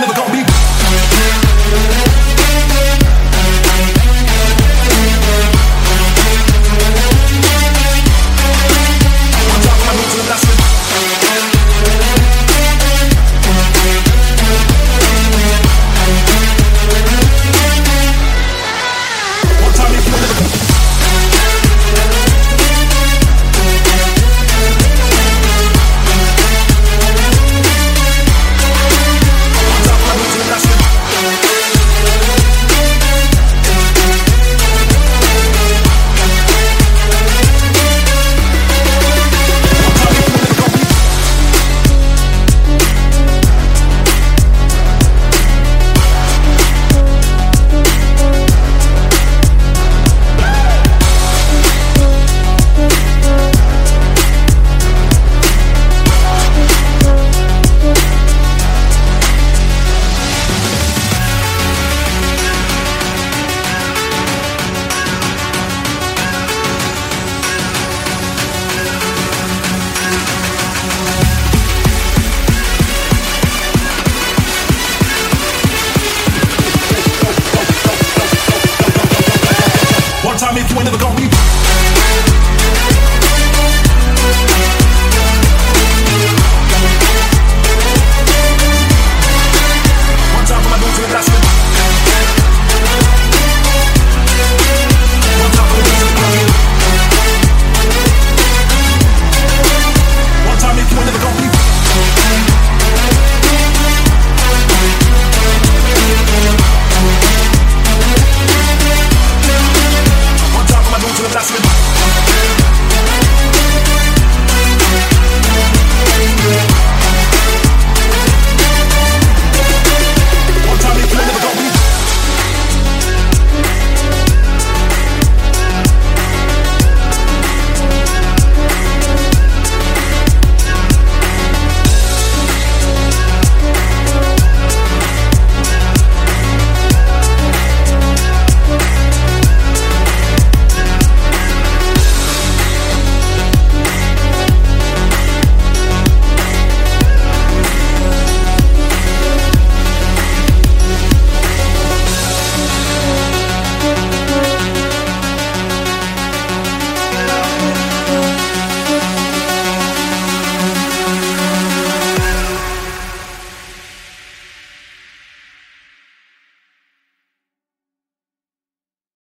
never go